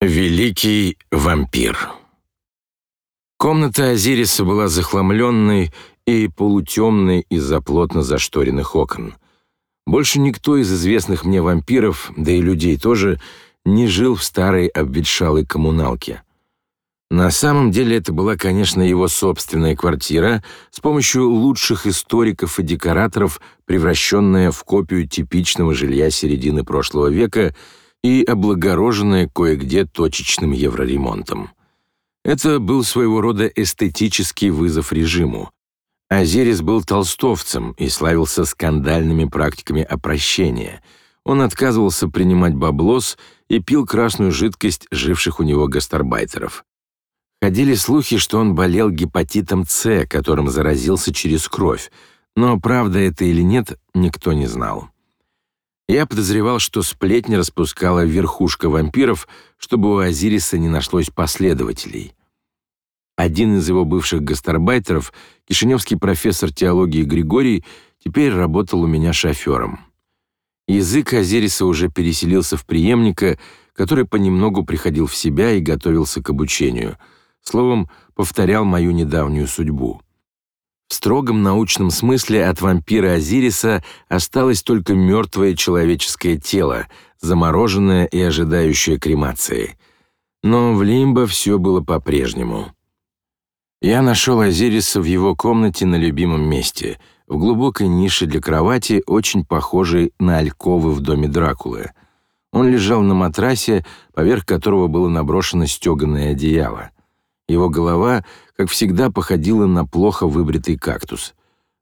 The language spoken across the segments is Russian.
Великий вампир. Комната Азириса была захламленной и полутемной из-за плотно зашторенных окон. Больше никто из известных мне вампиров, да и людей тоже, не жил в старой обветшалой коммуналке. На самом деле это была, конечно, его собственная квартира, с помощью лучших историков и декораторов, превращенная в копию типичного жилья середины прошлого века — и облагороженное кое-где точечным евроремонтом. Это был своего рода эстетический вызов режиму. Азерис был толстовцем и славился скандальными практиками опрощения. Он отказывался принимать баблос и пил красную жидкость живших у него гастарбайтеров. Ходили слухи, что он болел гепатитом С, которым заразился через кровь, но правда это или нет, никто не знал. Я подозревал, что сплетни распускала верхушка вампиров, чтобы у Азириса не нашлось последователей. Один из его бывших гастарбайтеров, кишиневский профессор теологии Григорий, теперь работал у меня шофером. Язык Азириса уже переселился в преемника, который понемногу приходил в себя и готовился к обучению. Словом, повторял мою недавнюю судьбу. В строгом научном смысле от вампира Азириса осталось только мертвое человеческое тело, замороженное и ожидающее кремации. Но в Лимбо все было по-прежнему. Я нашел Азириса в его комнате на любимом месте, в глубокой нише для кровати, очень похожей на альковы в доме Дракулы. Он лежал на матрасе, поверх которого было наброшено стеганое одеяло. Его голова, как всегда, походила на плохо выбритый кактус.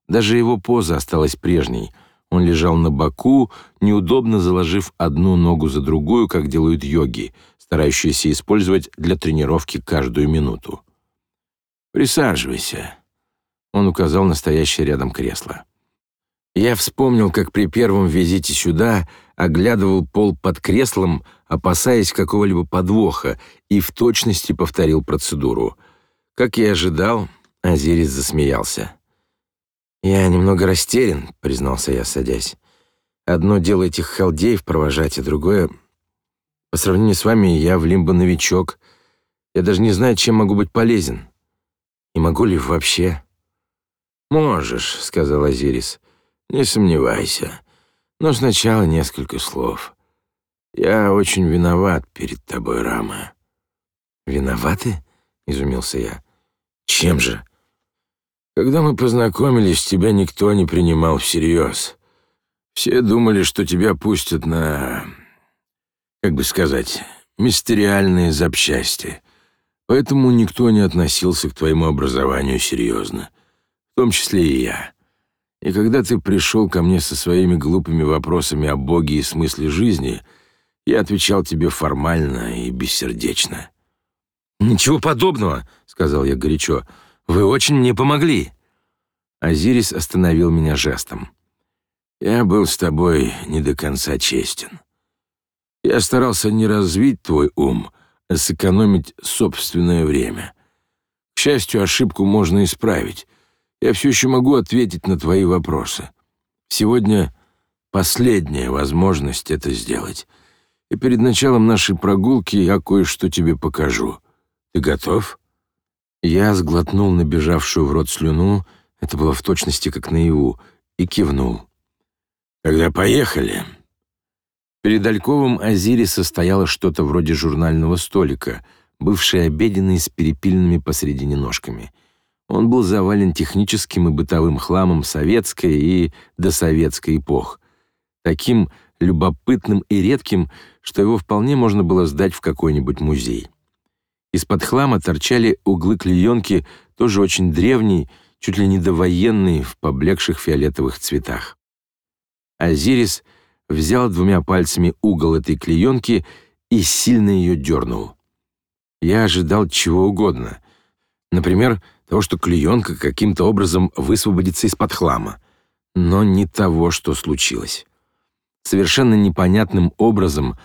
Даже его поза осталась прежней. Он лежал на боку, неудобно заложив одну ногу за другую, как делают йоги, старающиеся использовать для тренировки каждую минуту. «Присаживайся», — он указал на стоящее рядом кресло. Я вспомнил, как при первом визите сюда оглядывал пол под креслом, опасаясь какого-либо подвоха, и в точности повторил процедуру. Как я ожидал, Азирис засмеялся. «Я немного растерян», — признался я, садясь. «Одно дело этих халдеев провожать, а другое... По сравнению с вами, я в лимбо новичок. Я даже не знаю, чем могу быть полезен. И могу ли вообще?» «Можешь», — сказал Азирис. Не сомневайся. Но сначала несколько слов. Я очень виноват перед тобой, Рама. Виноваты? изумился я. Чем же? Когда мы познакомились, тебя никто не принимал всерьез. Все думали, что тебя пустят на, как бы сказать, мистериальные запчасти. Поэтому никто не относился к твоему образованию серьезно, в том числе и я. И когда ты пришел ко мне со своими глупыми вопросами о Боге и смысле жизни, я отвечал тебе формально и бессердечно. «Ничего подобного», — сказал я горячо. «Вы очень мне помогли». Азирис остановил меня жестом. «Я был с тобой не до конца честен. Я старался не развить твой ум, а сэкономить собственное время. К счастью, ошибку можно исправить, я все еще могу ответить на твои вопросы. Сегодня последняя возможность это сделать. И перед началом нашей прогулки я кое-что тебе покажу. Ты готов?» Я сглотнул набежавшую в рот слюну, это было в точности как наяву, и кивнул. «Тогда поехали». Перед Альковым Азириса стояло что-то вроде журнального столика, бывший обеденный с перепильными посредине ножками — он был завален техническим и бытовым хламом советской и досоветской эпох, таким любопытным и редким, что его вполне можно было сдать в какой-нибудь музей. Из-под хлама торчали углы клеенки, тоже очень древней, чуть ли не довоенной, в поблекших фиолетовых цветах. Азирис взял двумя пальцами угол этой клеенки и сильно ее дернул. Я ожидал чего угодно. Например, того, что клеенка каким-то образом высвободится из-под хлама, но не того, что случилось. Совершенно непонятным образом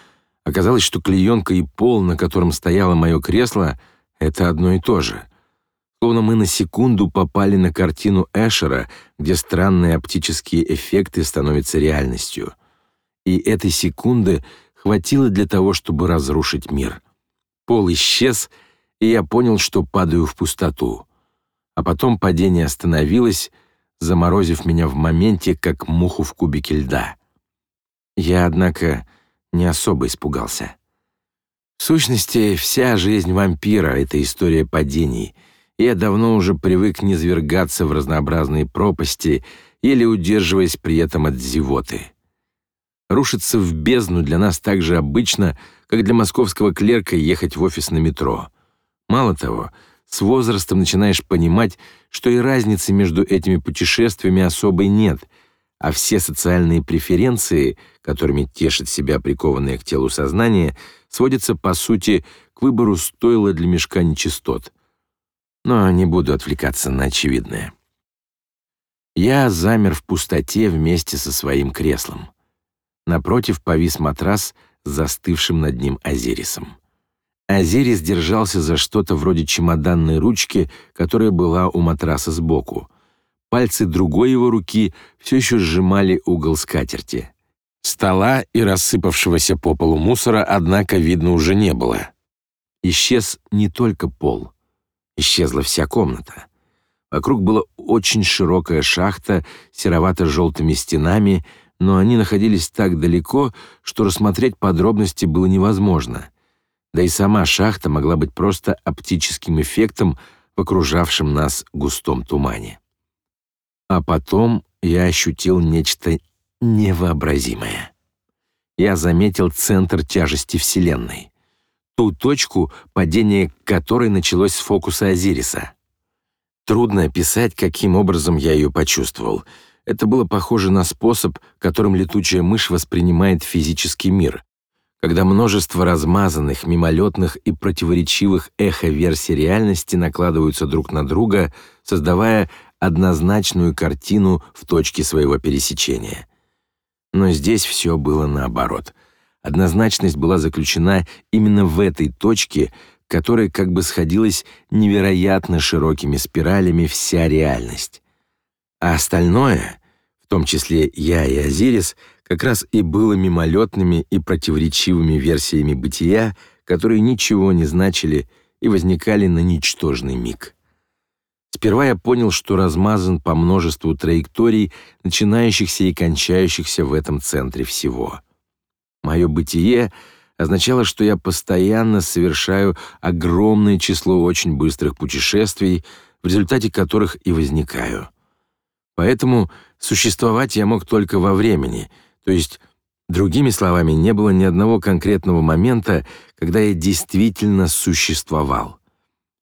оказалось, что клеенка и пол, на котором стояло мое кресло, это одно и то же. Словно мы на секунду попали на картину Эшера, где странные оптические эффекты становятся реальностью. И этой секунды хватило для того, чтобы разрушить мир. Пол исчез, и я понял, что падаю в пустоту. А потом падение остановилось, заморозив меня в моменте, как муху в кубике льда. Я, однако, не особо испугался. В сущности, вся жизнь вампира — это история падений. Я давно уже привык не низвергаться в разнообразные пропасти, еле удерживаясь при этом от зевоты. Рушиться в бездну для нас так же обычно, как для московского клерка ехать в офис на метро. Мало того, с возрастом начинаешь понимать, что и разницы между этими путешествиями особой нет, а все социальные преференции, которыми тешит себя прикованное к телу сознание, сводятся, по сути, к выбору стойла для мешка нечистот. Но не буду отвлекаться на очевидное. Я замер в пустоте вместе со своим креслом. Напротив повис матрас с застывшим над ним Азирисом. Азирис держался за что-то вроде чемоданной ручки, которая была у матраса сбоку. Пальцы другой его руки все еще сжимали угол скатерти. Стола и рассыпавшегося по полу мусора, однако, видно уже не было. Исчез не только пол. Исчезла вся комната. Вокруг была очень широкая шахта серовато-желтыми стенами, но они находились так далеко, что рассмотреть подробности было невозможно. Да и сама шахта могла быть просто оптическим эффектом в окружавшем нас густом тумане. А потом я ощутил нечто невообразимое. Я заметил центр тяжести Вселенной, ту точку, падения которой началось с фокуса Азириса. Трудно описать, каким образом я ее почувствовал — это было похоже на способ, которым летучая мышь воспринимает физический мир, когда множество размазанных, мимолетных и противоречивых эхо-версий реальности накладываются друг на друга, создавая однозначную картину в точке своего пересечения. Но здесь все было наоборот. Однозначность была заключена именно в этой точке, которая как бы сходилась невероятно широкими спиралями вся реальность. А остальное, в том числе я и Азирис, как раз и было мимолетными и противоречивыми версиями бытия, которые ничего не значили и возникали на ничтожный миг. Сперва я понял, что размазан по множеству траекторий, начинающихся и кончающихся в этом центре всего. Мое бытие означало, что я постоянно совершаю огромное число очень быстрых путешествий, в результате которых и возникаю — Поэтому существовать я мог только во времени, то есть, другими словами, не было ни одного конкретного момента, когда я действительно существовал.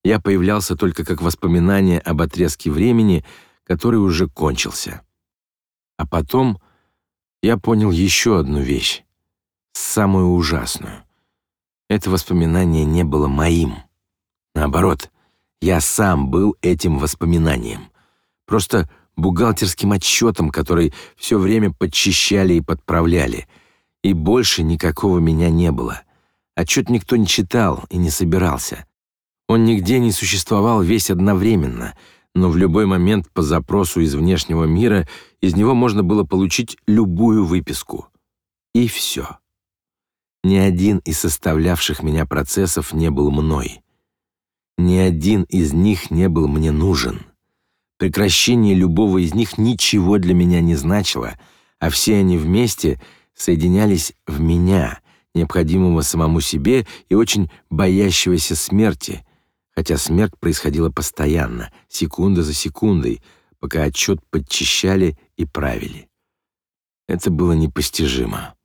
Я появлялся только как воспоминание об отрезке времени, который уже кончился. А потом я понял еще одну вещь, самую ужасную. Это воспоминание не было моим. Наоборот, я сам был этим воспоминанием. Просто бухгалтерским отчетом, который все время подчищали и подправляли. И больше никакого меня не было. Отчет никто не читал и не собирался. Он нигде не существовал весь одновременно, но в любой момент по запросу из внешнего мира из него можно было получить любую выписку. И все. Ни один из составлявших меня процессов не был мной. Ни один из них не был мне нужен. Прекращение любого из них ничего для меня не значило, а все они вместе соединялись в меня, необходимого самому себе и очень боящегося смерти, хотя смерть происходила постоянно, секунда за секундой, пока отчет подчищали и правили. Это было непостижимо.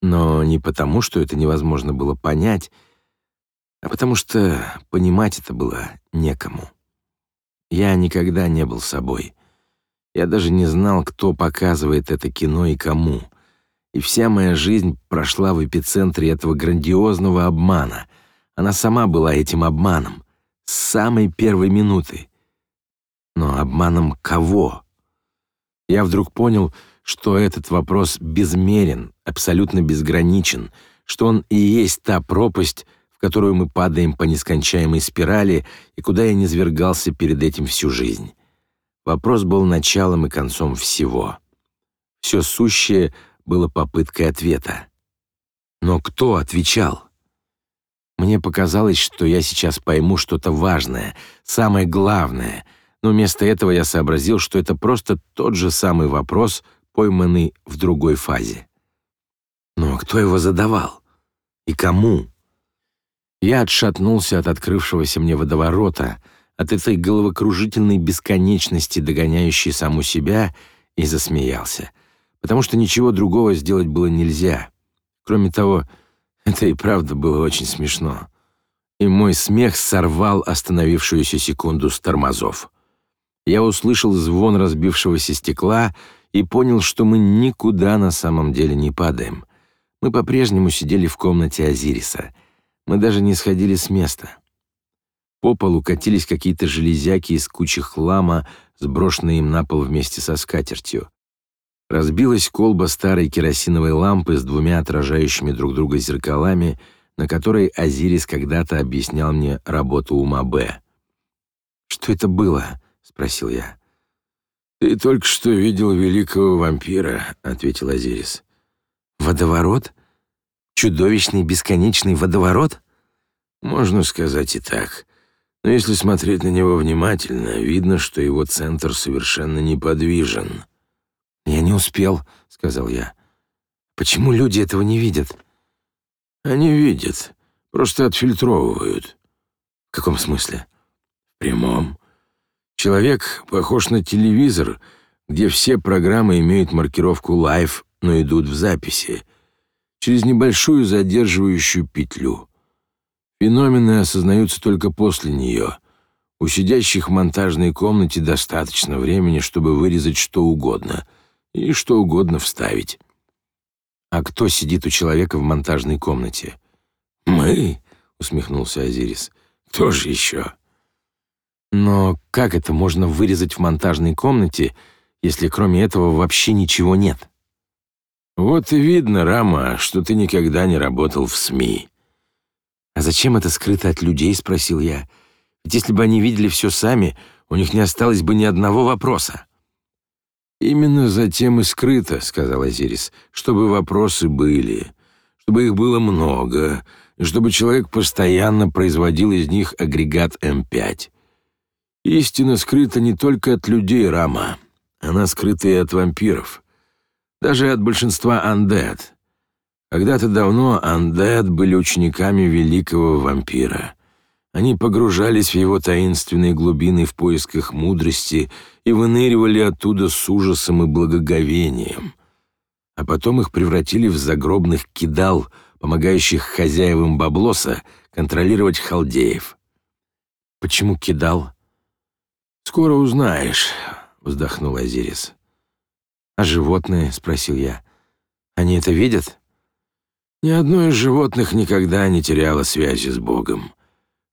Но не потому, что это невозможно было понять, а потому что понимать это было некому. Я никогда не был собой. Я даже не знал, кто показывает это кино и кому. И вся моя жизнь прошла в эпицентре этого грандиозного обмана. Она сама была этим обманом с самой первой минуты. Но обманом кого? Я вдруг понял, что этот вопрос безмерен, абсолютно безграничен, что он и есть та пропасть, в которую мы падаем по нескончаемой спирали и куда я низвергался перед этим всю жизнь. Вопрос был началом и концом всего. Все сущее было попыткой ответа. Но кто отвечал? Мне показалось, что я сейчас пойму что-то важное, самое главное, но вместо этого я сообразил, что это просто тот же самый вопрос, пойманный в другой фазе. Но кто его задавал? И кому? Я отшатнулся от открывшегося мне водоворота, от этой головокружительной бесконечности, догоняющей саму себя, и засмеялся, потому что ничего другого сделать было нельзя. Кроме того, это и правда было очень смешно. И мой смех сорвал остановившуюся секунду с тормозов. Я услышал звон разбившегося стекла и понял, что мы никуда на самом деле не падаем. Мы по-прежнему сидели в комнате Азириса. Мы даже не сходили с места. По полу катились какие-то железяки из кучи хлама, сброшенные им на пол вместе со скатертью. Разбилась колба старой керосиновой лампы с двумя отражающими друг друга зеркалами, на которой Азирис когда-то объяснял мне работу ума Б. «Что это было?» — спросил я. «Ты только что видел великого вампира», — ответил Азирис. «Водоворот? Чудовищный бесконечный водоворот?» «Можно сказать и так. Но если смотреть на него внимательно, видно, что его центр совершенно неподвижен». «Я не успел», — сказал я. «Почему люди этого не видят?» «Они видят, просто отфильтровывают». «В каком смысле?» «В прямом. Человек похож на телевизор, где все программы имеют маркировку «Live», но идут в записи, через небольшую задерживающую петлю. Феномены осознаются только после нее. У сидящих в монтажной комнате достаточно времени, чтобы вырезать что угодно и что угодно вставить. А кто сидит у человека в монтажной комнате? «Мы?» — усмехнулся Азирис. «Кто же еще?» Но как это можно вырезать в монтажной комнате, если кроме этого вообще ничего нет? Вот и видно, Рама, что ты никогда не работал в СМИ. А зачем это скрыто от людей, спросил я. Ведь если бы они видели все сами, у них не осталось бы ни одного вопроса. Именно затем и скрыто, сказал Азирис, чтобы вопросы были, чтобы их было много, чтобы человек постоянно производил из них агрегат М5. Истина скрыта не только от людей, Рама. Она скрыта и от вампиров. Даже от большинства андед. Когда-то давно андед были учениками великого вампира. Они погружались в его таинственные глубины в поисках мудрости и выныривали оттуда с ужасом и благоговением. А потом их превратили в загробных кидал, помогающих хозяевам баблоса контролировать халдеев. Почему кидал? «Скоро узнаешь», — вздохнул Азирис. «А животные?» — спросил я. «Они это видят?» «Ни одно из животных никогда не теряло связи с Богом.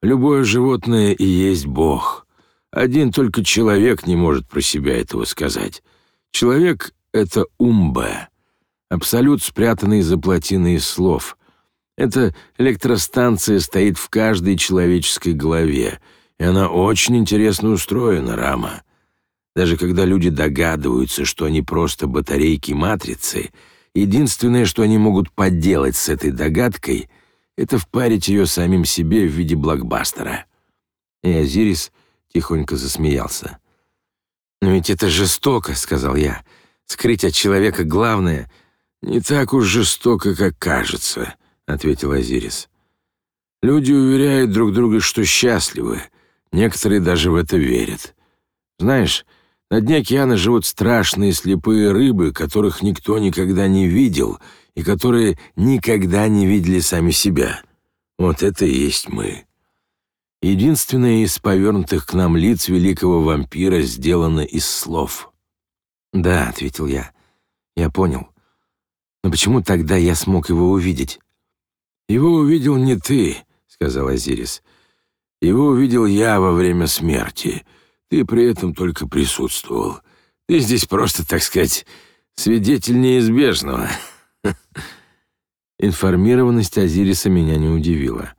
Любое животное и есть Бог. Один только человек не может про себя этого сказать. Человек — это умба, абсолют, спрятанный за плотиной слов. Эта электростанция стоит в каждой человеческой голове — и она очень интересно устроена, Рама. Даже когда люди догадываются, что они просто батарейки матрицы, единственное, что они могут поделать с этой догадкой, это впарить ее самим себе в виде блокбастера. И Азирис тихонько засмеялся. «Но ведь это жестоко», — сказал я. «Скрыть от человека главное...» «Не так уж жестоко, как кажется», — ответил Азирис. «Люди уверяют друг друга, что счастливы, Некоторые даже в это верят. Знаешь, на дне океана живут страшные слепые рыбы, которых никто никогда не видел и которые никогда не видели сами себя. Вот это и есть мы. Единственное из повернутых к нам лиц великого вампира сделано из слов. «Да», — ответил я, — «я понял. Но почему тогда я смог его увидеть?» «Его увидел не ты», — сказал Азирис. Его увидел я во время смерти. Ты при этом только присутствовал. Ты здесь просто, так сказать, свидетель неизбежного». Информированность Азириса меня не удивила.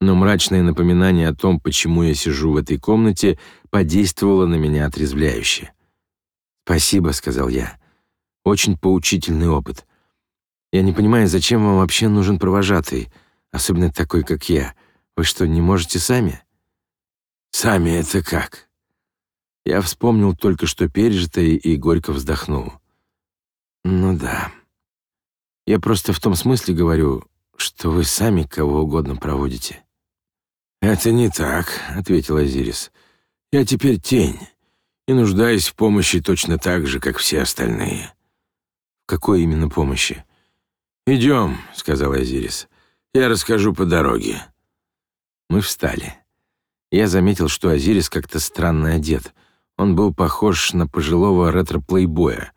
Но мрачное напоминание о том, почему я сижу в этой комнате, подействовало на меня отрезвляюще. «Спасибо», — сказал я. «Очень поучительный опыт. Я не понимаю, зачем вам вообще нужен провожатый. особенно такой, как я. Вы что, не можете сами?» «Сами это как?» Я вспомнил только что пережитое и горько вздохнул. «Ну да. Я просто в том смысле говорю, что вы сами кого угодно проводите». «Это не так», — ответил Азирис. «Я теперь тень и нуждаюсь в помощи точно так же, как все остальные». «В какой именно помощи?» «Идем», — сказал Азирис. «Я расскажу по дороге». Мы встали. Я заметил, что Азирис как-то странно одет. Он был похож на пожилого ретро-плейбоя.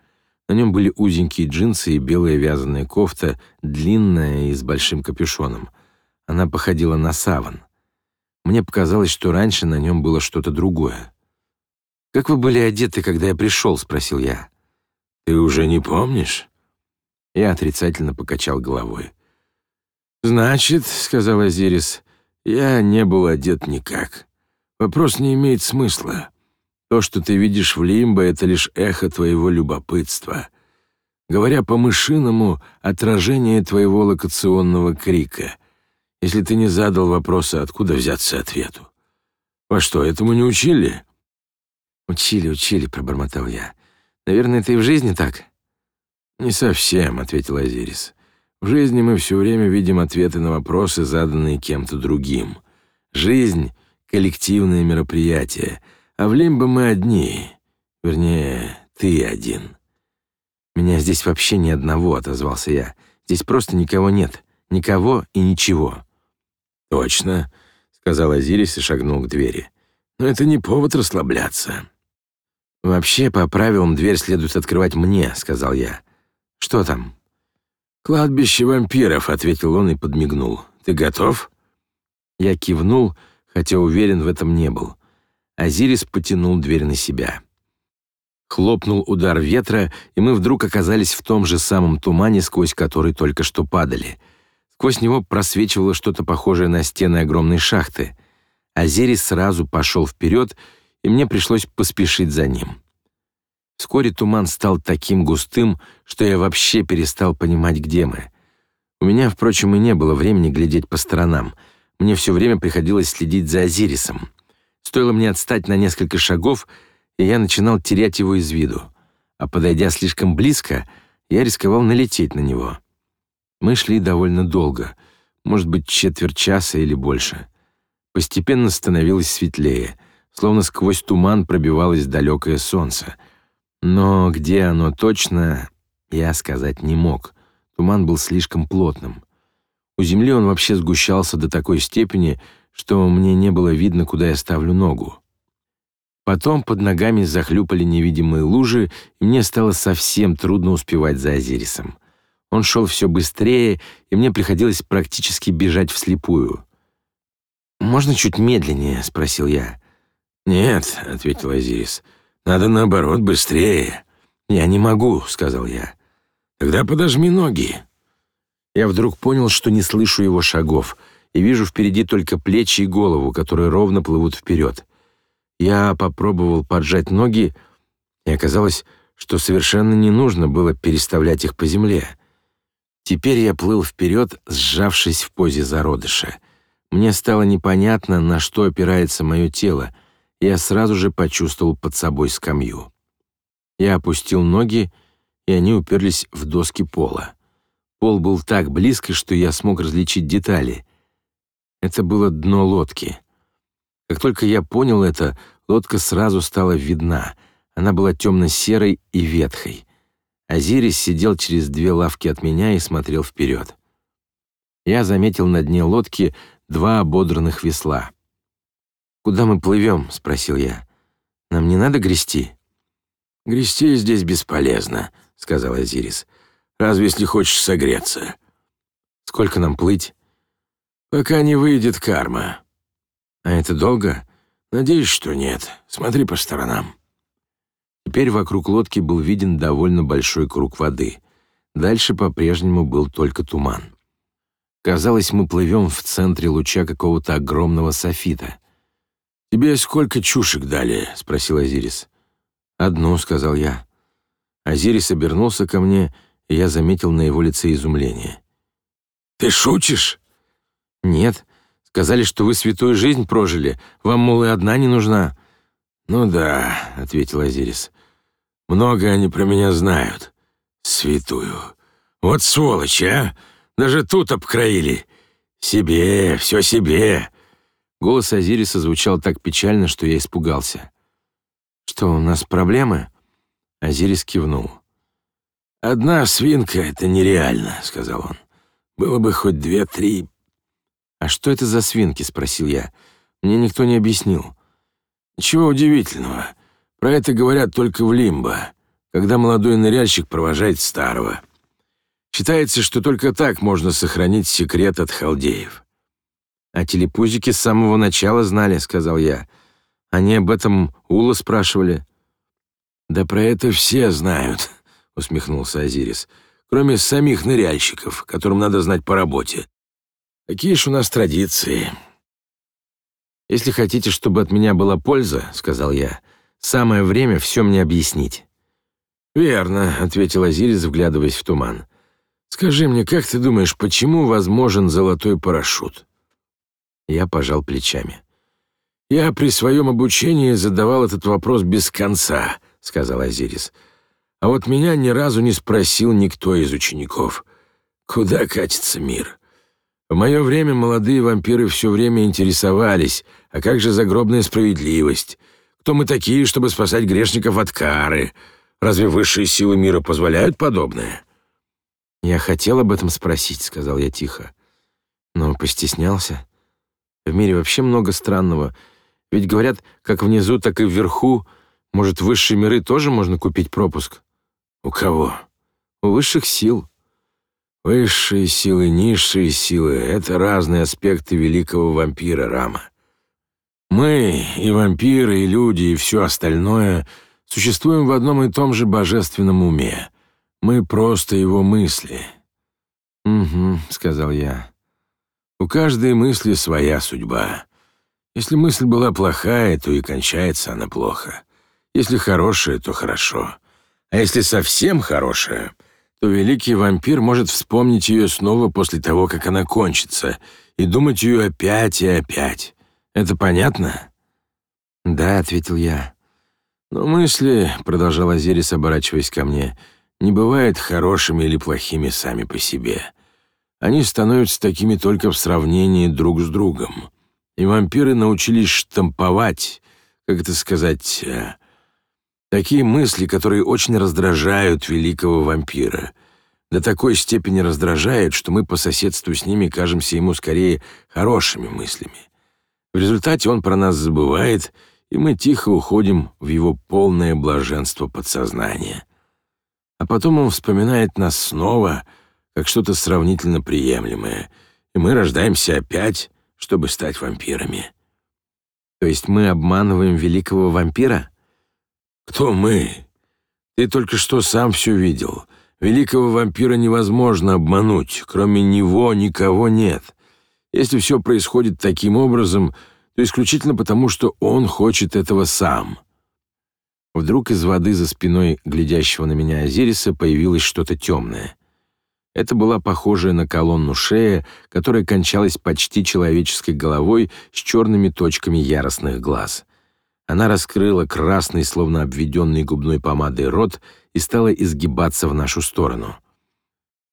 На нем были узенькие джинсы и белая вязаная кофта, длинная и с большим капюшоном. Она походила на саван. Мне показалось, что раньше на нем было что-то другое. «Как вы были одеты, когда я пришел?» — спросил я. «Ты уже не помнишь?» Я отрицательно покачал головой. «Значит, — сказал Азирис, — я не был одет никак. Вопрос не имеет смысла. То, что ты видишь в Лимбо, — это лишь эхо твоего любопытства. Говоря по-мышиному, отражение твоего локационного крика, если ты не задал вопроса, откуда взяться ответу. Во что, этому не учили?» «Учили, учили», — пробормотал я. «Наверное, это и в жизни так?» «Не совсем», — ответил Азирис. «В жизни мы все время видим ответы на вопросы, заданные кем-то другим. Жизнь — коллективное мероприятие, а в Лимбо мы одни. Вернее, ты один». «Меня здесь вообще ни одного», — отозвался я. «Здесь просто никого нет. Никого и ничего». «Точно», — сказал Азирис и шагнул к двери. «Но это не повод расслабляться». «Вообще, по правилам, дверь следует открывать мне», — сказал я. «Что там?» «Кладбище вампиров», — ответил он и подмигнул. «Ты готов?» Я кивнул, хотя уверен в этом не был. Азирис потянул дверь на себя. Хлопнул удар ветра, и мы вдруг оказались в том же самом тумане, сквозь который только что падали. Сквозь него просвечивало что-то похожее на стены огромной шахты. Азирис сразу пошел вперед, и мне пришлось поспешить за ним. Вскоре туман стал таким густым, что я вообще перестал понимать, где мы. У меня, впрочем, и не было времени глядеть по сторонам. Мне все время приходилось следить за Азирисом. Стоило мне отстать на несколько шагов, и я начинал терять его из виду. А подойдя слишком близко, я рисковал налететь на него. Мы шли довольно долго, может быть, четверть часа или больше. Постепенно становилось светлее, словно сквозь туман пробивалось далекое солнце — но где оно точно, я сказать не мог. Туман был слишком плотным. У земли он вообще сгущался до такой степени, что мне не было видно, куда я ставлю ногу. Потом под ногами захлюпали невидимые лужи, и мне стало совсем трудно успевать за Азирисом. Он шел все быстрее, и мне приходилось практически бежать вслепую. «Можно чуть медленнее?» — спросил я. «Нет», — ответил Азирис, — надо, наоборот, быстрее». «Я не могу», — сказал я. «Тогда подожми ноги». Я вдруг понял, что не слышу его шагов, и вижу впереди только плечи и голову, которые ровно плывут вперед. Я попробовал поджать ноги, и оказалось, что совершенно не нужно было переставлять их по земле. Теперь я плыл вперед, сжавшись в позе зародыша. Мне стало непонятно, на что опирается мое тело — я сразу же почувствовал под собой скамью. Я опустил ноги, и они уперлись в доски пола. Пол был так близко, что я смог различить детали. Это было дно лодки. Как только я понял это, лодка сразу стала видна. Она была темно-серой и ветхой. Азирис сидел через две лавки от меня и смотрел вперед. Я заметил на дне лодки два ободранных весла. «Куда мы плывем?» — спросил я. «Нам не надо грести?» «Грести здесь бесполезно», — сказал Азирис. «Разве если хочешь согреться». «Сколько нам плыть?» «Пока не выйдет карма». «А это долго?» «Надеюсь, что нет. Смотри по сторонам». Теперь вокруг лодки был виден довольно большой круг воды. Дальше по-прежнему был только туман. Казалось, мы плывем в центре луча какого-то огромного софита. «Тебе сколько чушек дали?» — спросил Азирис. «Одну», — сказал я. Азирис обернулся ко мне, и я заметил на его лице изумление. «Ты шутишь?» «Нет. Сказали, что вы святую жизнь прожили. Вам, мол, и одна не нужна». «Ну да», — ответил Азирис. «Много они про меня знают. Святую. Вот сволочи, а! Даже тут обкроили. Себе, все себе». Голос Азириса звучал так печально, что я испугался. «Что, у нас проблемы?» Азирис кивнул. «Одна свинка — это нереально», — сказал он. «Было бы хоть две-три». «А что это за свинки?» — спросил я. «Мне никто не объяснил». «Ничего удивительного. Про это говорят только в Лимбо, когда молодой ныряльщик провожает старого. Считается, что только так можно сохранить секрет от халдеев». «А телепузики с самого начала знали», — сказал я. «Они об этом Ула спрашивали». «Да про это все знают», — усмехнулся Азирис, «кроме самих ныряльщиков, которым надо знать по работе. Какие ж у нас традиции». «Если хотите, чтобы от меня была польза», — сказал я, «самое время все мне объяснить». «Верно», — ответил Азирис, вглядываясь в туман. «Скажи мне, как ты думаешь, почему возможен золотой парашют?» Я пожал плечами. «Я при своем обучении задавал этот вопрос без конца», — сказал Азирис. А вот меня ни разу не спросил никто из учеников, куда катится мир. В мое время молодые вампиры все время интересовались, а как же загробная справедливость? Кто мы такие, чтобы спасать грешников от кары? Разве высшие силы мира позволяют подобное? «Я хотел об этом спросить», — сказал я тихо, но постеснялся. В мире вообще много странного. Ведь говорят, как внизу, так и вверху. Может, в высшие миры тоже можно купить пропуск? У кого? У высших сил. Высшие силы, низшие силы — это разные аспекты великого вампира Рама. Мы, и вампиры, и люди, и все остальное, существуем в одном и том же божественном уме. Мы просто его мысли. «Угу», — сказал я. У каждой мысли своя судьба. Если мысль была плохая, то и кончается она плохо. Если хорошая, то хорошо. А если совсем хорошая, то великий вампир может вспомнить ее снова после того, как она кончится, и думать ее опять и опять. Это понятно? «Да», — ответил я. «Но мысли», — продолжал Азирис, оборачиваясь ко мне, — «не бывают хорошими или плохими сами по себе. Они становятся такими только в сравнении друг с другом. И вампиры научились штамповать, как это сказать, э, Такие мысли, которые очень раздражают великого вампира. До такой степени раздражают, что мы по соседству с ними кажемся ему скорее хорошими мыслями. В результате он про нас забывает, и мы тихо уходим в его полное блаженство подсознания. А потом он вспоминает нас снова, как что-то сравнительно приемлемое, и мы рождаемся опять, чтобы стать вампирами. То есть мы обманываем великого вампира? «Кто мы? Ты только что сам все видел. Великого вампира невозможно обмануть. Кроме него никого нет. Если все происходит таким образом, то исключительно потому, что он хочет этого сам». Вдруг из воды за спиной глядящего на меня Азириса появилось что-то темное. Это была похожая на колонну шея, которая кончалась почти человеческой головой с черными точками яростных глаз — она раскрыла красный, словно обведенный губной помадой рот и стала изгибаться в нашу сторону.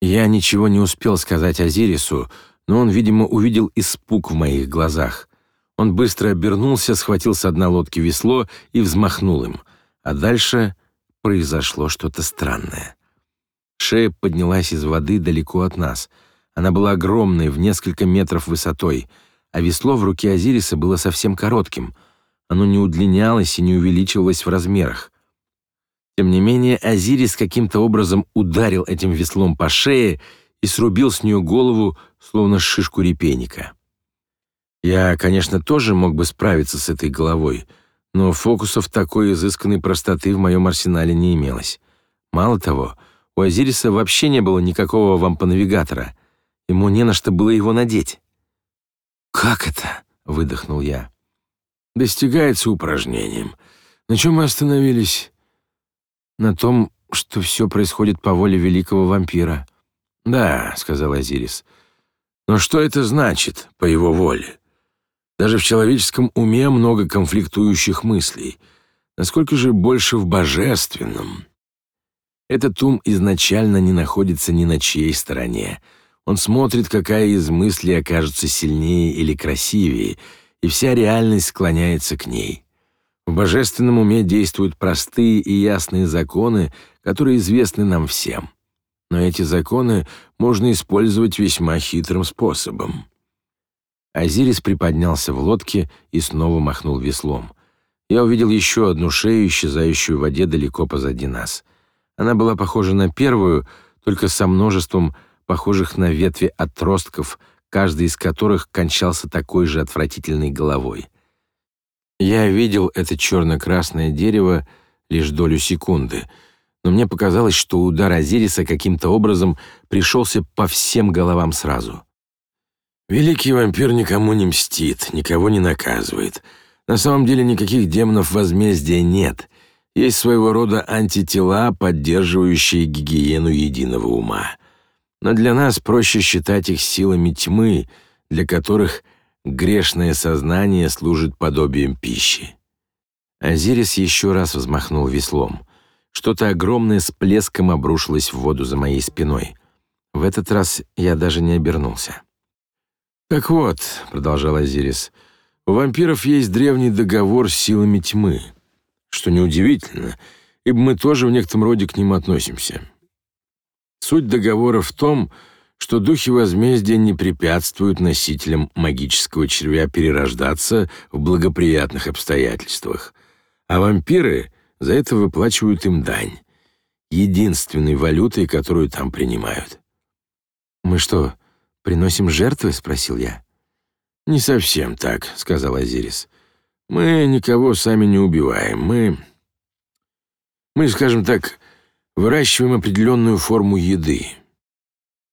Я ничего не успел сказать Азирису, но он, видимо, увидел испуг в моих глазах. Он быстро обернулся, схватил с дна лодки весло и взмахнул им. А дальше произошло что-то странное. Шея поднялась из воды далеко от нас. Она была огромной, в несколько метров высотой, а весло в руке Азириса было совсем коротким — оно не удлинялось и не увеличивалось в размерах. Тем не менее, Азирис каким-то образом ударил этим веслом по шее и срубил с нее голову, словно шишку репейника. Я, конечно, тоже мог бы справиться с этой головой, но фокусов такой изысканной простоты в моем арсенале не имелось. Мало того, у Азириса вообще не было никакого вампонавигатора. Ему не на что было его надеть. «Как это?» — выдохнул я достигается упражнением. На чем мы остановились? На том, что все происходит по воле великого вампира. Да, сказал Азирис. Но что это значит по его воле? Даже в человеческом уме много конфликтующих мыслей. Насколько же больше в божественном? Этот ум изначально не находится ни на чьей стороне. Он смотрит, какая из мыслей окажется сильнее или красивее, и вся реальность склоняется к ней. В божественном уме действуют простые и ясные законы, которые известны нам всем. Но эти законы можно использовать весьма хитрым способом. Азирис приподнялся в лодке и снова махнул веслом. Я увидел еще одну шею, исчезающую в воде далеко позади нас. Она была похожа на первую, только со множеством похожих на ветви отростков, каждый из которых кончался такой же отвратительной головой. Я видел это черно-красное дерево лишь долю секунды, но мне показалось, что удар Азириса каким-то образом пришелся по всем головам сразу. Великий вампир никому не мстит, никого не наказывает. На самом деле никаких демонов возмездия нет. Есть своего рода антитела, поддерживающие гигиену единого ума. Но для нас проще считать их силами тьмы, для которых грешное сознание служит подобием пищи. Азирис еще раз взмахнул веслом. Что-то огромное с плеском обрушилось в воду за моей спиной. В этот раз я даже не обернулся. «Так вот», — продолжал Азирис, — «у вампиров есть древний договор с силами тьмы, что неудивительно, ибо мы тоже в некотором роде к ним относимся. Суть договора в том, что духи возмездия не препятствуют носителям магического червя перерождаться в благоприятных обстоятельствах, а вампиры за это выплачивают им дань, единственной валютой, которую там принимают. «Мы что, приносим жертвы?» — спросил я. «Не совсем так», — сказал Азирис. «Мы никого сами не убиваем. Мы, мы, скажем так, выращиваем определенную форму еды».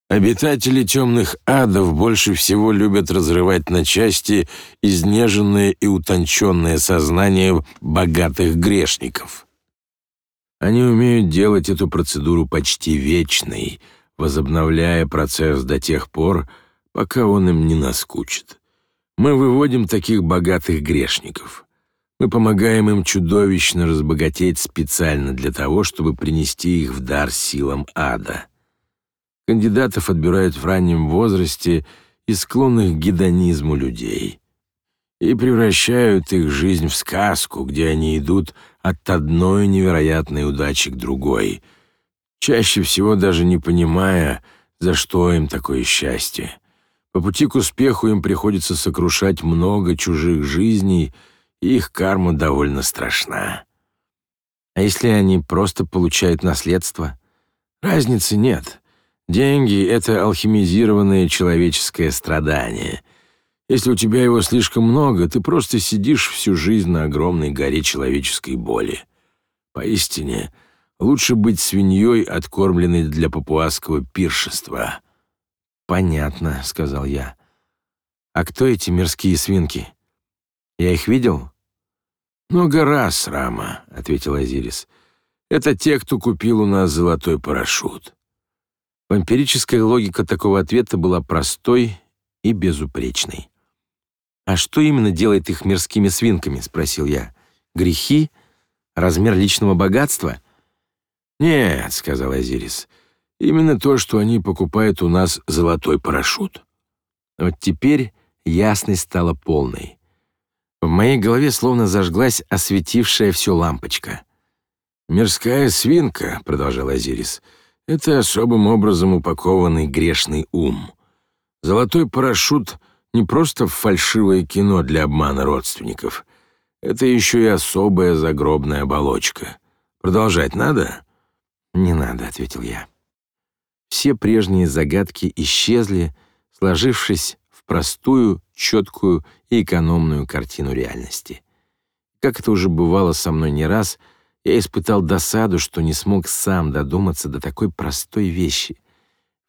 Обитатели темных адов больше всего любят разрывать на части изнеженное и утонченное сознание богатых грешников. Они умеют делать эту процедуру почти вечной, возобновляя процесс до тех пор, пока он им не наскучит. Мы выводим таких богатых грешников. Мы помогаем им чудовищно разбогатеть специально для того, чтобы принести их в дар силам ада. Кандидатов отбирают в раннем возрасте и склонных к гедонизму людей и превращают их жизнь в сказку, где они идут от одной невероятной удачи к другой, чаще всего даже не понимая, за что им такое счастье. По пути к успеху им приходится сокрушать много чужих жизней, их карма довольно страшна. А если они просто получают наследство? Разницы нет. Деньги — это алхимизированное человеческое страдание. Если у тебя его слишком много, ты просто сидишь всю жизнь на огромной горе человеческой боли. Поистине, лучше быть свиньей, откормленной для папуасского пиршества. «Понятно», — сказал я. «А кто эти мирские свинки? Я их видел?» «Много раз, Рама», — ответил Азирис. «Это те, кто купил у нас золотой парашют». Вампирическая логика такого ответа была простой и безупречной. «А что именно делает их мирскими свинками?» — спросил я. «Грехи? Размер личного богатства?» «Нет», — сказал Азирис. «Именно то, что они покупают у нас золотой парашют». Вот теперь ясность стала полной. В моей голове словно зажглась осветившая все лампочка. «Мирская свинка», — продолжал Азирис, — это особым образом упакованный грешный ум. Золотой парашют не просто фальшивое кино для обмана родственников. Это еще и особая загробная оболочка. Продолжать надо? Не надо, ответил я. Все прежние загадки исчезли, сложившись в простую, четкую и экономную картину реальности. Как это уже бывало со мной не раз — я испытал досаду, что не смог сам додуматься до такой простой вещи.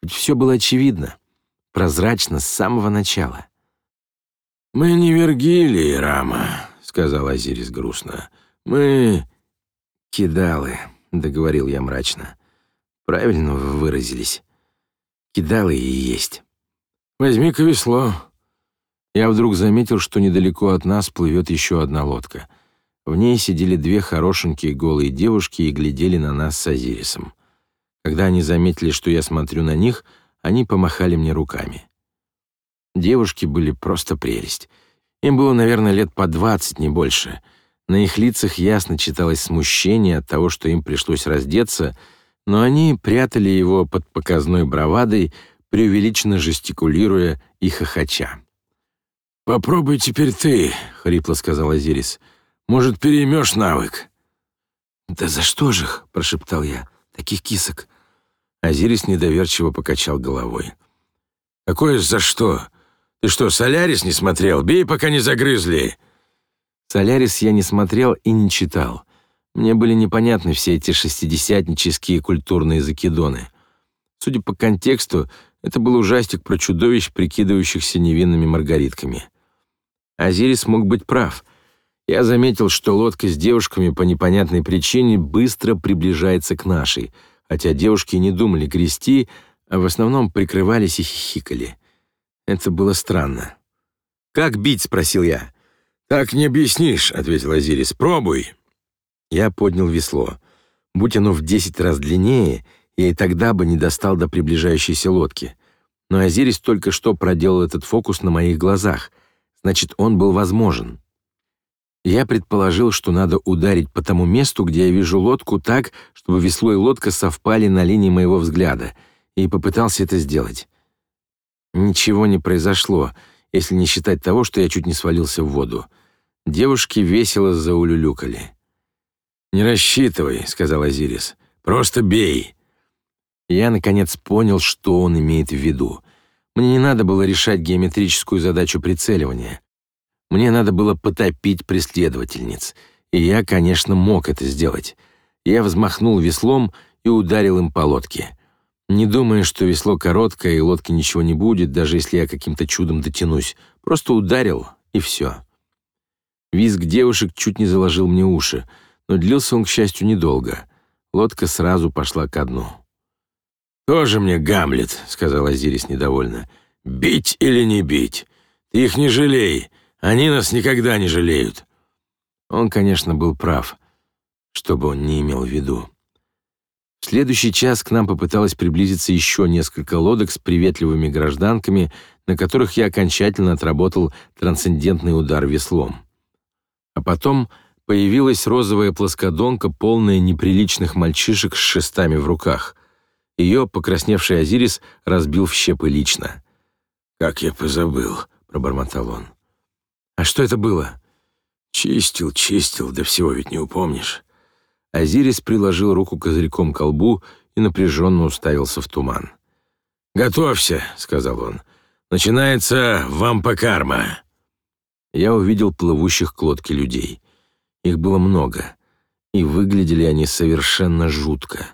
Ведь все было очевидно, прозрачно с самого начала. «Мы не Вергилий, Рама», — сказал Азирис грустно. «Мы кидалы», — договорил я мрачно. «Правильно вы выразились. Кидалы и есть. «Возьми-ка весло». Я вдруг заметил, что недалеко от нас плывет еще одна лодка. В ней сидели две хорошенькие голые девушки и глядели на нас с Азирисом. Когда они заметили, что я смотрю на них, они помахали мне руками. Девушки были просто прелесть. Им было, наверное, лет по двадцать, не больше. На их лицах ясно читалось смущение от того, что им пришлось раздеться, но они прятали его под показной бравадой, преувеличенно жестикулируя и хохоча. «Попробуй теперь ты», — хрипло сказал Азирис. «Может, переймешь навык?» «Да за что же их?» — прошептал я. «Таких кисок». Азирис недоверчиво покачал головой. «Какое за что? Ты что, Солярис не смотрел? Бей, пока не загрызли!» Солярис я не смотрел и не читал. Мне были непонятны все эти шестидесятнические культурные закидоны. Судя по контексту, это был ужастик про чудовищ, прикидывающихся невинными маргаритками. Азирис мог быть прав. Я заметил, что лодка с девушками по непонятной причине быстро приближается к нашей, хотя девушки не думали грести, а в основном прикрывались и хихикали. Это было странно. «Как бить?» — спросил я. «Так не объяснишь», — ответил Азирис. «Пробуй». Я поднял весло. Будь оно в десять раз длиннее, я и тогда бы не достал до приближающейся лодки. Но Азирис только что проделал этот фокус на моих глазах. Значит, он был возможен. Я предположил, что надо ударить по тому месту, где я вижу лодку, так, чтобы весло и лодка совпали на линии моего взгляда, и попытался это сделать. Ничего не произошло, если не считать того, что я чуть не свалился в воду. Девушки весело заулюлюкали. «Не рассчитывай», — сказал Азирис. «Просто бей». Я, наконец, понял, что он имеет в виду. Мне не надо было решать геометрическую задачу прицеливания. Мне надо было потопить преследовательниц. И я, конечно, мог это сделать. Я взмахнул веслом и ударил им по лодке. Не думая, что весло короткое и лодке ничего не будет, даже если я каким-то чудом дотянусь. Просто ударил, и все. Визг девушек чуть не заложил мне уши, но длился он, к счастью, недолго. Лодка сразу пошла ко дну. «Тоже мне Гамлет», — сказал Азирис недовольно. «Бить или не бить? Ты их не жалей. Они нас никогда не жалеют». Он, конечно, был прав, что бы он не имел в виду. В следующий час к нам попыталось приблизиться еще несколько лодок с приветливыми гражданками, на которых я окончательно отработал трансцендентный удар веслом. А потом появилась розовая плоскодонка, полная неприличных мальчишек с шестами в руках. Ее покрасневший Азирис разбил в щепы лично. «Как я позабыл», — пробормотал он. «А что это было?» «Чистил, чистил, да всего ведь не упомнишь». Азирис приложил руку козырьком к колбу и напряженно уставился в туман. «Готовься», — сказал он. «Начинается вампакарма». Я увидел плывущих к лодке людей. Их было много, и выглядели они совершенно жутко.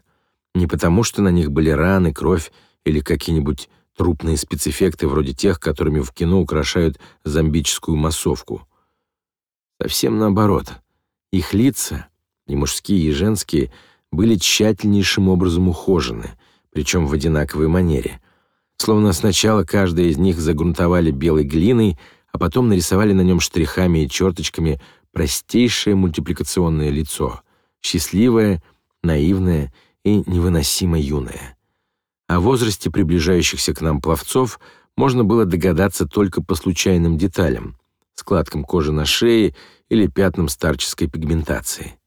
Не потому, что на них были раны, кровь или какие-нибудь трупные спецэффекты вроде тех, которыми в кино украшают зомбическую массовку. Совсем наоборот. Их лица, и мужские, и женские, были тщательнейшим образом ухожены, причем в одинаковой манере. Словно сначала каждая из них загрунтовали белой глиной, а потом нарисовали на нем штрихами и черточками простейшее мультипликационное лицо, счастливое, наивное и невыносимо юное. О возрасте приближающихся к нам пловцов можно было догадаться только по случайным деталям, складкам кожи на шее или пятнам старческой пигментации.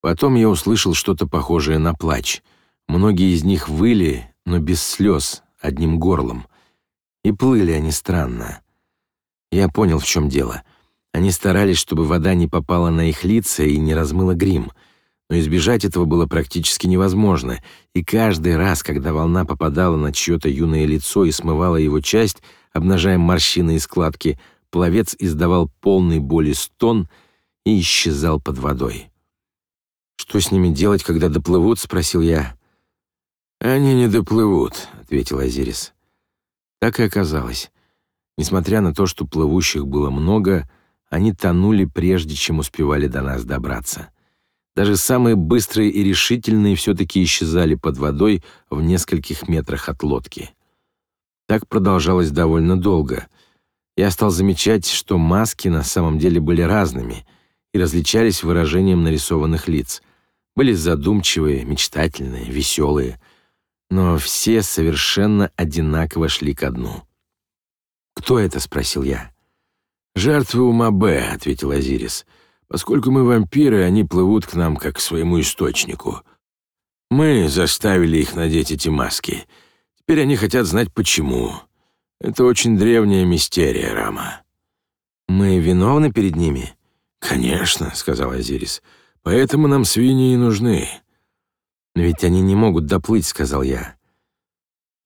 Потом я услышал что-то похожее на плач. Многие из них выли, но без слез, одним горлом. И плыли они странно. Я понял, в чем дело. Они старались, чтобы вода не попала на их лица и не размыла грим. Но избежать этого было практически невозможно, и каждый раз, когда волна попадала на чье-то юное лицо и смывала его часть, обнажая морщины и складки, пловец издавал полный боли стон и исчезал под водой. «Что с ними делать, когда доплывут?» — спросил я. «Они не доплывут», — ответил Азирис. Так и оказалось. Несмотря на то, что плывущих было много, они тонули прежде, чем успевали до нас добраться. Даже самые быстрые и решительные все-таки исчезали под водой в нескольких метрах от лодки. Так продолжалось довольно долго. Я стал замечать, что маски на самом деле были разными и различались выражением нарисованных лиц. Были задумчивые, мечтательные, веселые, но все совершенно одинаково шли ко дну. «Кто это?» — спросил я. «Жертвы Умабе», — ответил Азирис. «Поскольку мы вампиры, они плывут к нам как к своему источнику. Мы заставили их надеть эти маски. Теперь они хотят знать, почему. Это очень древняя мистерия, Рама». «Мы виновны перед ними?» «Конечно», — сказал Азирис. «Поэтому нам свиньи и нужны». «Но ведь они не могут доплыть», — сказал я.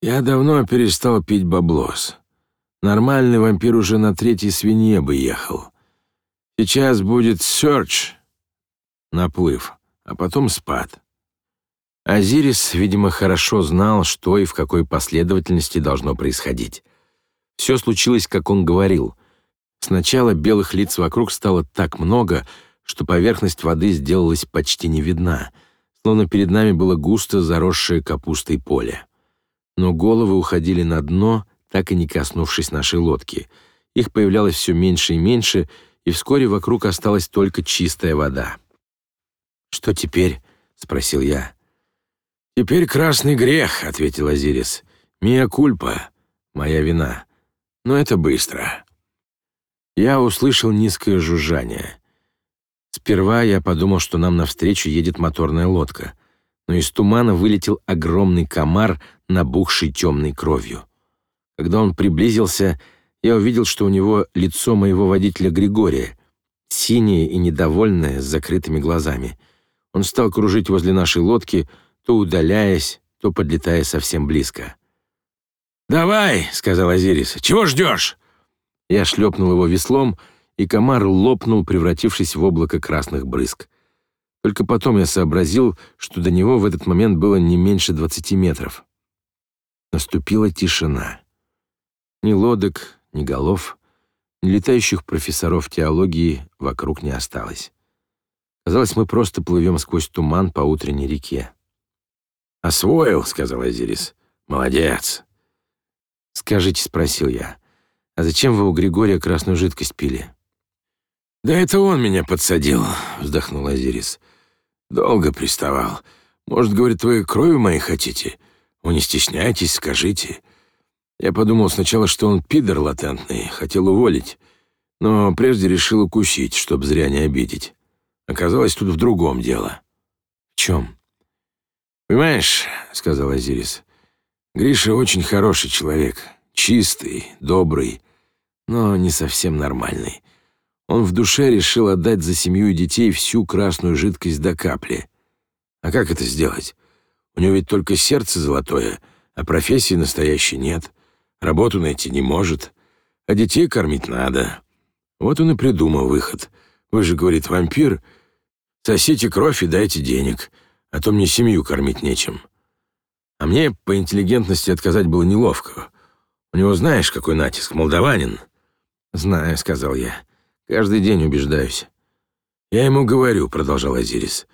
«Я давно перестал пить баблос. Нормальный вампир уже на третьей свинье бы ехал. Сейчас будет серч, наплыв, а потом спад». Азирис, видимо, хорошо знал, что и в какой последовательности должно происходить. Все случилось, как он говорил. Сначала белых лиц вокруг стало так много, что поверхность воды сделалась почти не видна, словно перед нами было густо заросшее капустой поле. Но головы уходили на дно, так и не коснувшись нашей лодки. Их появлялось все меньше и меньше, и вскоре вокруг осталась только чистая вода. «Что теперь?» — спросил я. «Теперь красный грех», — ответил Азирис. «Мия кульпа. Моя вина. Но это быстро». Я услышал низкое жужжание. Сперва я подумал, что нам навстречу едет моторная лодка, но из тумана вылетел огромный комар, набухший темной кровью. Когда он приблизился, я увидел, что у него лицо моего водителя Григория, синее и недовольное, с закрытыми глазами. Он стал кружить возле нашей лодки, то удаляясь, то подлетая совсем близко. «Давай!» — сказал Азирис. «Чего ждешь?» Я шлепнул его веслом, и комар лопнул, превратившись в облако красных брызг. Только потом я сообразил, что до него в этот момент было не меньше двадцати метров. Наступила тишина. Ни лодок, ни голов, ни летающих профессоров теологии вокруг не осталось. Казалось, мы просто плывем сквозь туман по утренней реке. «Освоил», — сказал Азирис. «Молодец». «Скажите», — спросил я, — «а зачем вы у Григория красную жидкость пили?» «Да это он меня подсадил», — вздохнул Азирис. «Долго приставал. Может, говорит, вы крови моей хотите? Вы не стесняйтесь, скажите». Я подумал сначала, что он пидор латентный, хотел уволить, но прежде решил укусить, чтоб зря не обидеть. Оказалось, тут в другом дело. «В чем?» «Понимаешь», — сказал Азирис, — «Гриша очень хороший человек, чистый, добрый, но не совсем нормальный. Он в душе решил отдать за семью и детей всю красную жидкость до капли. А как это сделать? У него ведь только сердце золотое, а профессии настоящей нет. Работу найти не может, а детей кормить надо. Вот он и придумал выход. Вы же, говорит, вампир, сосите кровь и дайте денег» а то мне семью кормить нечем. А мне по интеллигентности отказать было неловко. У него знаешь, какой натиск, молдаванин?» «Знаю», — сказал я. «Каждый день убеждаюсь». «Я ему говорю», — продолжал Азирис.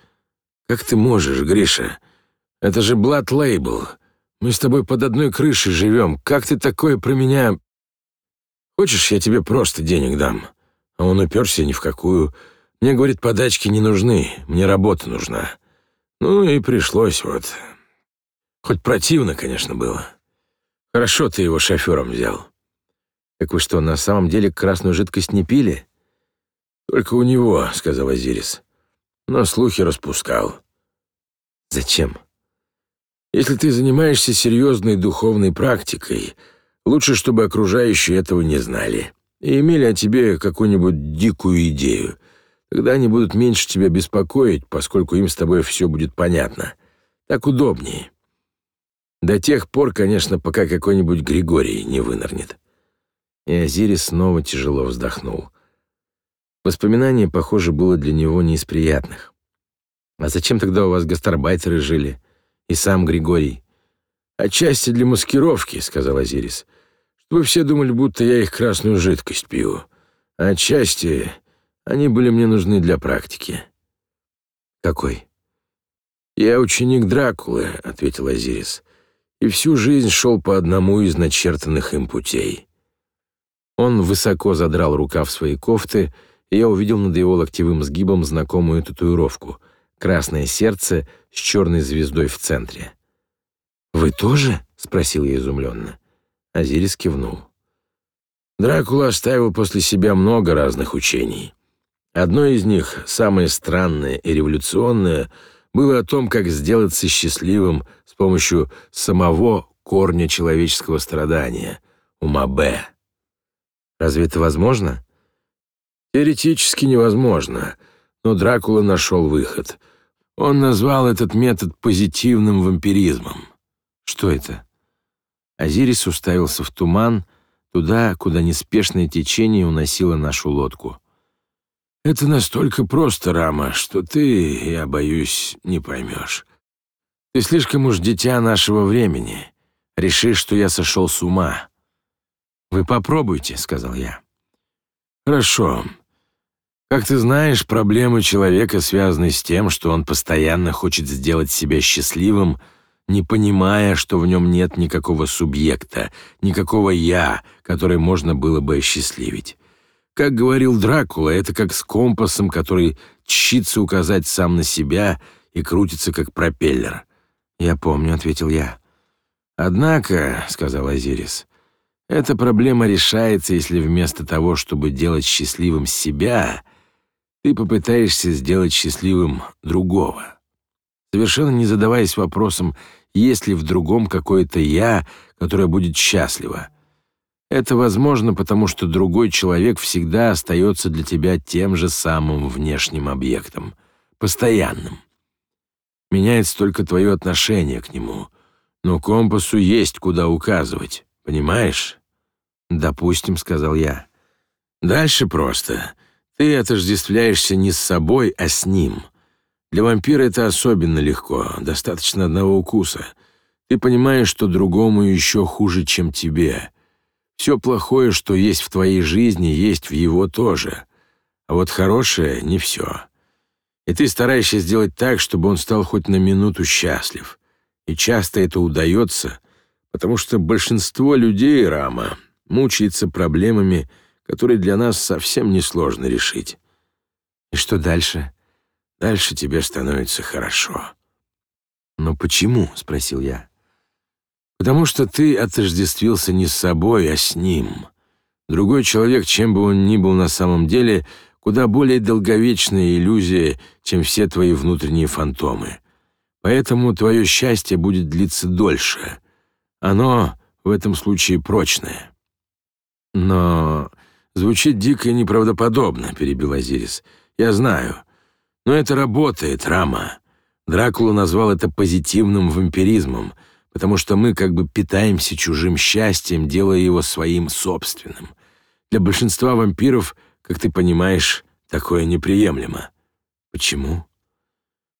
«Как ты можешь, Гриша? Это же Блат Лейбл. Мы с тобой под одной крышей живем. Как ты такое про меня...» «Хочешь, я тебе просто денег дам?» А он уперся ни в какую. Мне, говорит, подачки не нужны, мне работа нужна. Ну и пришлось вот. Хоть противно, конечно, было. Хорошо ты его шофером взял. Так вы что, на самом деле красную жидкость не пили? Только у него, сказал Азирис. Но слухи распускал. Зачем? Если ты занимаешься серьезной духовной практикой, лучше, чтобы окружающие этого не знали и имели о тебе какую-нибудь дикую идею. Тогда они будут меньше тебя беспокоить, поскольку им с тобой все будет понятно. Так удобнее. До тех пор, конечно, пока какой-нибудь Григорий не вынырнет». И Азирис снова тяжело вздохнул. Воспоминание, похоже, было для него не из приятных. «А зачем тогда у вас гастарбайтеры жили? И сам Григорий?» «Отчасти для маскировки», — сказал Азирис. «Чтобы все думали, будто я их красную жидкость пью. А отчасти они были мне нужны для практики». «Какой?» «Я ученик Дракулы», — ответил Азирис. и всю жизнь шел по одному из начертанных им путей. Он высоко задрал рукав своей кофты, и я увидел над его локтевым сгибом знакомую татуировку — красное сердце с черной звездой в центре. «Вы тоже?» — спросил я изумленно. Азирис кивнул. Дракула оставил после себя много разных учений. Одно из них, самое странное и революционное, было о том, как сделаться счастливым с помощью самого корня человеческого страдания — умабе. Разве это возможно? Теоретически невозможно, но Дракула нашел выход. Он назвал этот метод позитивным вампиризмом. Что это? Азирис уставился в туман, туда, куда неспешное течение уносило нашу лодку. Это настолько просто, Рама, что ты, я боюсь, не поймешь. Ты слишком уж дитя нашего времени. Решишь, что я сошел с ума. Вы попробуйте, сказал я. Хорошо. Как ты знаешь, проблемы человека связаны с тем, что он постоянно хочет сделать себя счастливым, не понимая, что в нем нет никакого субъекта, никакого «я», который можно было бы осчастливить. Как говорил Дракула, это как с компасом, который тщится указать сам на себя и крутится как пропеллер. «Я помню», — ответил я. «Однако», — сказал Азирис, — «эта проблема решается, если вместо того, чтобы делать счастливым себя, ты попытаешься сделать счастливым другого» совершенно не задаваясь вопросом, есть ли в другом какое-то «я», которое будет счастливо. Это возможно, потому что другой человек всегда остается для тебя тем же самым внешним объектом, постоянным. Меняется только твое отношение к нему, но компасу есть куда указывать, понимаешь? «Допустим», — сказал я. «Дальше просто. Ты отождествляешься не с собой, а с ним». Для вампира это особенно легко, достаточно одного укуса. Ты понимаешь, что другому еще хуже, чем тебе. Все плохое, что есть в твоей жизни, есть в его тоже. А вот хорошее — не все. И ты стараешься сделать так, чтобы он стал хоть на минуту счастлив. И часто это удается, потому что большинство людей, Рама, мучается проблемами, которые для нас совсем несложно решить. И что дальше? Дальше тебе становится хорошо. «Но почему?» — спросил я. «Потому что ты отождествился не с собой, а с ним. Другой человек, чем бы он ни был на самом деле, куда более долговечная иллюзия, чем все твои внутренние фантомы. Поэтому твое счастье будет длиться дольше. Оно в этом случае прочное». «Но звучит дико и неправдоподобно», — перебил Азирис. «Я знаю. Но это работает, Рама. Дракула назвал это позитивным вампиризмом, потому что мы как бы питаемся чужим счастьем, делая его своим собственным. Для большинства вампиров, как ты понимаешь, такое неприемлемо. Почему?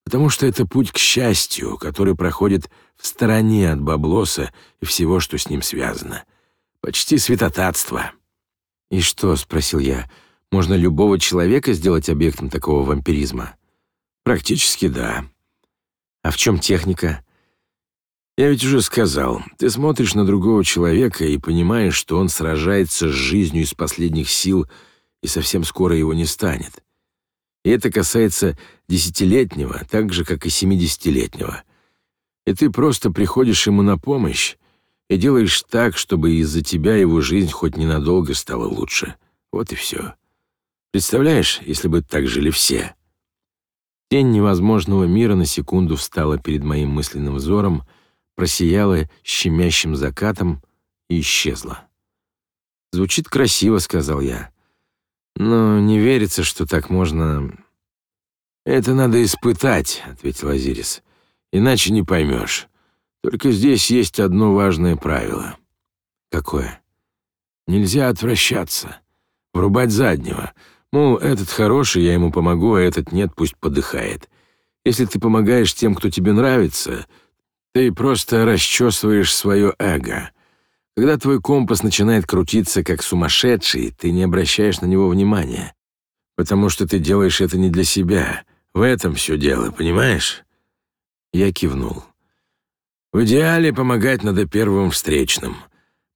Потому что это путь к счастью, который проходит в стороне от баблоса и всего, что с ним связано. Почти святотатство. «И что?» — спросил я. Можно любого человека сделать объектом такого вампиризма? Практически да. А в чем техника? Я ведь уже сказал, ты смотришь на другого человека и понимаешь, что он сражается с жизнью из последних сил, и совсем скоро его не станет. И это касается десятилетнего, так же, как и семидесятилетнего. И ты просто приходишь ему на помощь и делаешь так, чтобы из-за тебя его жизнь хоть ненадолго стала лучше. Вот и все. Представляешь, если бы так жили все? Тень невозможного мира на секунду встала перед моим мысленным взором, просияла щемящим закатом и исчезла. «Звучит красиво», — сказал я. «Но не верится, что так можно...» «Это надо испытать», — ответил Азирис. «Иначе не поймешь. Только здесь есть одно важное правило». «Какое?» «Нельзя отвращаться. Врубать заднего. Мол, этот хороший, я ему помогу, а этот нет, пусть подыхает. Если ты помогаешь тем, кто тебе нравится, ты просто расчесываешь свое эго. Когда твой компас начинает крутиться как сумасшедший, ты не обращаешь на него внимания, потому что ты делаешь это не для себя. В этом все дело, понимаешь? Я кивнул. В идеале помогать надо первым встречным.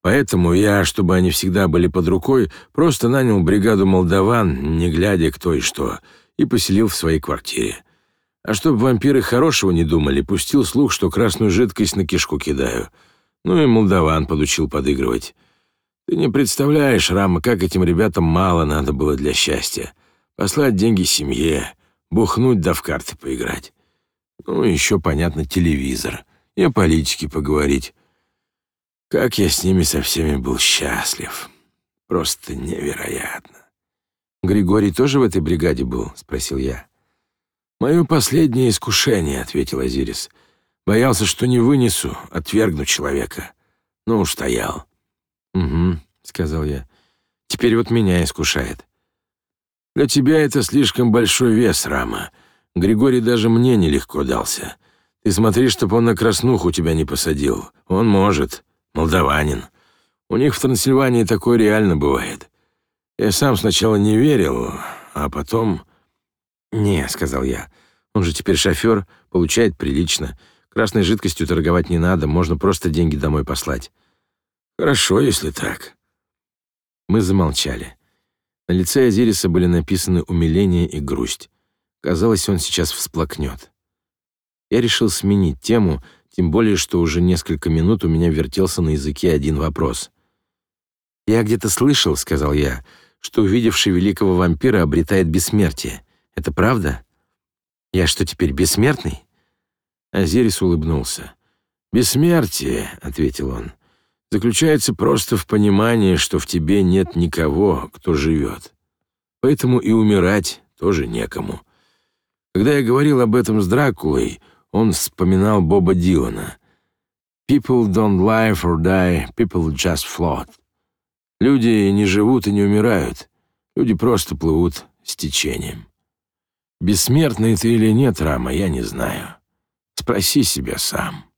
Поэтому я, чтобы они всегда были под рукой, просто нанял бригаду молдаван, не глядя кто и что, и поселил в своей квартире. А чтобы вампиры хорошего не думали, пустил слух, что красную жидкость на кишку кидаю. Ну и молдаван подучил подыгрывать. Ты не представляешь, Рама, как этим ребятам мало надо было для счастья. Послать деньги семье, бухнуть да в карты поиграть. Ну, еще, понятно, телевизор. И о политике поговорить. Как я с ними со всеми был счастлив. Просто невероятно. «Григорий тоже в этой бригаде был?» — спросил я. «Мое последнее искушение», — ответил Азирис. «Боялся, что не вынесу, отвергну человека. Ну, уж стоял». «Угу», — сказал я. «Теперь вот меня искушает». «Для тебя это слишком большой вес, Рама. Григорий даже мне нелегко дался. Ты смотри, чтоб он на краснуху тебя не посадил. Он может. Молдаванин. У них в Трансильвании такое реально бывает. Я сам сначала не верил, а потом...» «Не», — сказал я. «Он же теперь шофер, получает прилично. Красной жидкостью торговать не надо, можно просто деньги домой послать». «Хорошо, если так». Мы замолчали. На лице Азириса были написаны умиление и грусть. Казалось, он сейчас всплакнет. Я решил сменить тему, тем более, что уже несколько минут у меня вертелся на языке один вопрос. «Я где-то слышал», — сказал я, — «что увидевший великого вампира обретает бессмертие. Это правда? Я что, теперь бессмертный?» Азирис улыбнулся. «Бессмертие», — ответил он, — «заключается просто в понимании, что в тебе нет никого, кто живет. Поэтому и умирать тоже некому. Когда я говорил об этом с Дракулой, он вспоминал Боба Дилана. «People don't live or die, people just float». Люди не живут и не умирают, люди просто плывут с течением. Бессмертный ты или нет, Рама, я не знаю. Спроси себя сам.